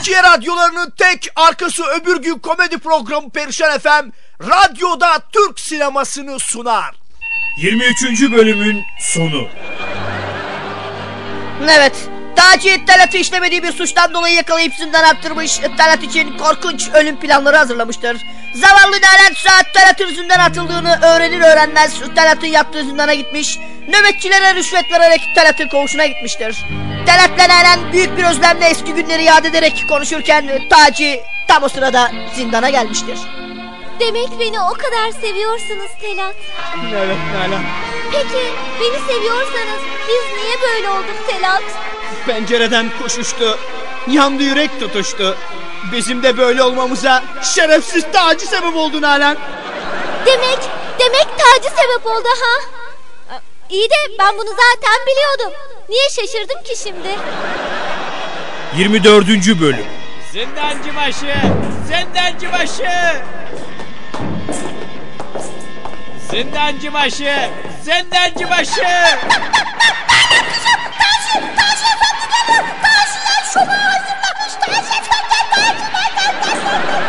Türkiye radyolarının tek arkası öbür gün komedi programı Perişan FM radyoda Türk sinemasını sunar. 23. bölümün sonu. Evet. Taci Talat'ı işlemediği bir suçtan dolayı yakalayıp zindan attırmış. Talat için korkunç ölüm planları hazırlamıştır. Zavallı Nalan saat Talat'ın zindan atıldığını öğrenir öğrenmez Talat'ın yattığı zindana gitmiş. Nöbetçilere rüşvet vererek Talat'ın koğuşuna gitmiştir. Talat'la Nalan büyük bir özlemle eski günleri yad ederek konuşurken Taci tam o sırada zindana gelmiştir. Demek beni o kadar seviyorsunuz Telat. Evet Nalan. Peki beni seviyorsanız biz niye böyle olduk Telat? Pencereden koşuştu. Yandı yürek tutuştu. Bizim de böyle olmamıza şerefsiz Taci sebep oldu Nalan. Demek, demek Taci sebep oldu ha? İyi de ben bunu zaten biliyordum. Niye şaşırdım ki şimdi? 24. bölüm. Zindancı başı! Zindancı başı! Zindancı başı! Zindancı başı!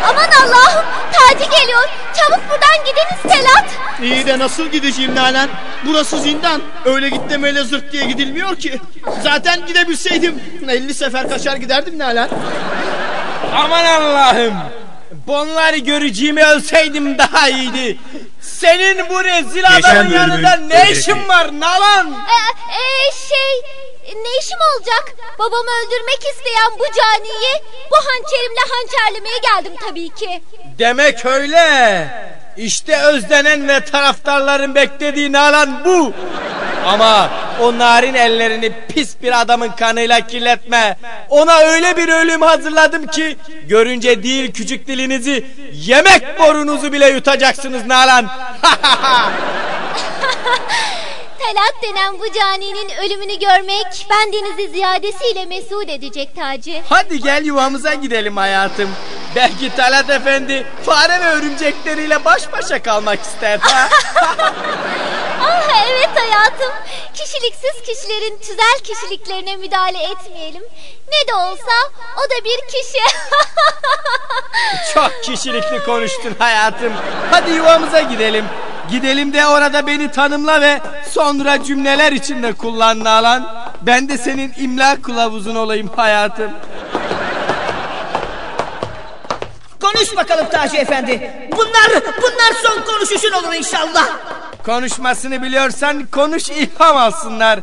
Aman Allah'ım Taci geliyor. Çabuk buradan gidiniz Telat. İyi de nasıl gideceğim Nalan? Burası zindan. Öyle git demeyle zırt diye gidilmiyor ki. Zaten gidebilseydim 50 sefer kaçar giderdim Nalan. Aman Allah'ım! Bunları göreceğimi ölseydim daha iyiydi. Senin bu rezil adamın yanında ne işin var Nalan? Ee, ee, şey ne işim olacak? Babamı öldürmek isteyen bu caniyi bu hançerimle hançerlemeye geldim tabii ki. Demek öyle. İşte özlenen ve taraftarların beklediği Nalan bu. Ama o narin ellerini pis bir adamın kanıyla kirletme. Ona öyle bir ölüm hazırladım ki görünce değil küçük dilinizi yemek borunuzu bile yutacaksınız Nalan. Talat denen bu caninin ölümünü görmek bendenizi ziyadesiyle mesut edecek Taci. Hadi gel yuvamıza gidelim hayatım. Belki Talat Efendi fare ve örümcekleriyle baş başa kalmak ister. ha? Ah evet hayatım. Kişiliksiz kişilerin tüzel kişiliklerine müdahale etmeyelim. Ne de olsa o da bir kişi. Çok kişilikli konuştun hayatım. Hadi yuvamıza gidelim. Gidelim de orada beni tanımla ve sonra cümleler içinde kullan Nalan. Ben de senin imla kılavuzun olayım hayatım. Konuş bakalım Taci Efendi. Bunlar, bunlar son konuşuşun olur inşallah. Konuşmasını biliyorsan konuş ilham alsınlar.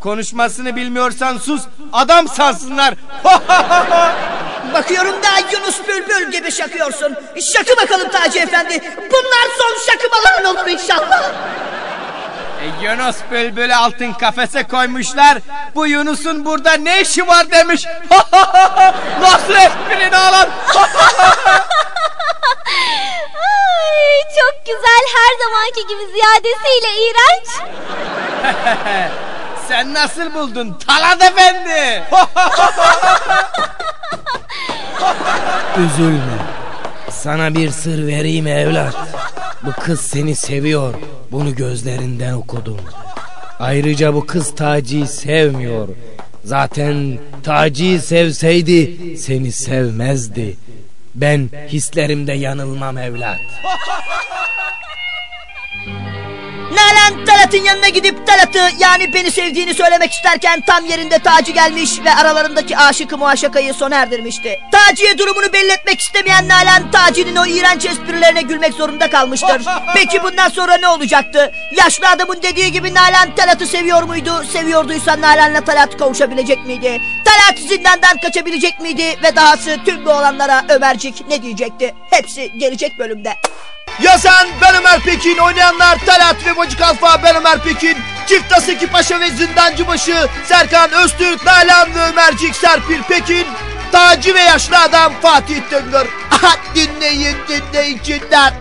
Konuşmasını bilmiyorsan sus adam sansınlar. Bakıyorum da Yunus Bülbül gibi şakıyorsun. Şakı bakalım Taci Efendi. Bunlar son şakımaların olur inşallah. E, Yunus Bülbül'ü altın kafese koymuşlar. Bu Yunus'un burada ne işi var demiş. Nasıl esprini alan? Ay, çok güzel her zamanki gibi ziyadesiyle iğrenç. Sen nasıl buldun Talat Efendi? Üzülme. Sana bir sır vereyim evlat. Bu kız seni seviyor. Bunu gözlerinden okudum. Ayrıca bu kız Taci'yi sevmiyor. Zaten Taci'yi sevseydi seni sevmezdi. Ben hislerimde yanılmam evlat. Nalan Talat'ın yanına gidip Talat'ı yani beni sevdiğini söylemek isterken tam yerinde Taci gelmiş ve aralarındaki aşıkı muaşakayı sona erdirmişti. Taci'ye durumunu belli etmek istemeyen Nalan Taci'nin o iğrenç esprilerine gülmek zorunda kalmıştır. Peki bundan sonra ne olacaktı? Yaşlı adamın dediği gibi Nalan Talat'ı seviyor muydu? Seviyorduysa Nalan'la Talat kavuşabilecek miydi? Talat zindandan kaçabilecek miydi? Ve dahası tüm bu olanlara Ömercik ne diyecekti? Hepsi gelecek bölümde. Yazan ben Ömer Pekin, oynayanlar Talat ve Bacı Kalfa ben Ömer Pekin, Çift Aseki Paşa ve Zindancıbaşı, Serkan Öztürk, Nalan ve Ömercik Serpil Pekin, Taci ve yaşlı adam Fatih. Aha dinleyin dinleyiciler.